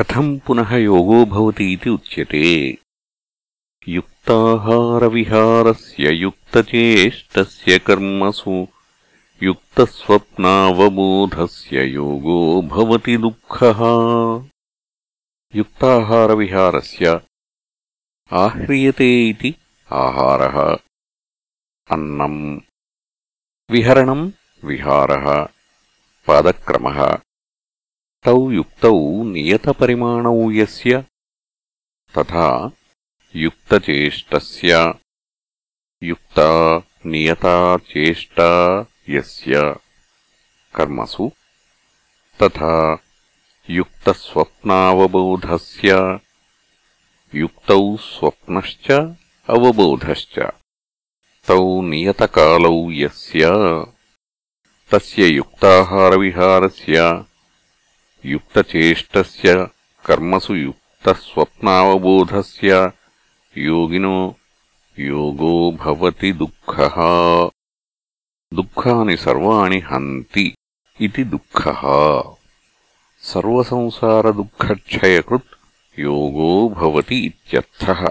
కథం పునః యోగో భవతి ఇది ఉచ్యతే. యుక్తాహారవిహారస్య యుక్తచేష్టస్య కర్మసు. యుక్తస్వప్నావబోధస్య యోగో భవతి దుఃఖః. యుక్తాహారవిహారస్య ఆహ్రియతే ఇది ఆహారः. అన్నం. విహరణం విహారः. పాదక్రమः. तौ युक्तौ नियतपरिमाणौ यस्य, तथा युक्तचेष्टस्य, युक्ता नियता चेष्टा यस्य कर्मसु, तथा युक्तस्वप्नावबोधस्य, युक्तौ स्वप्नश्च अवबोधश्च। तौ नियतकालौ यस्य, तस्य युक्ताहारविहारस्य युक्तचेष्टस्य कर्मसु युक्तस्वप्नावबोधस्य योगिनो योगो भवति दुःखः दुःखानि सर्वाणि हन्ति इति दुःखः सर्वसंसारदुःखक्षयकृत् योगो भवति इत्यर्थः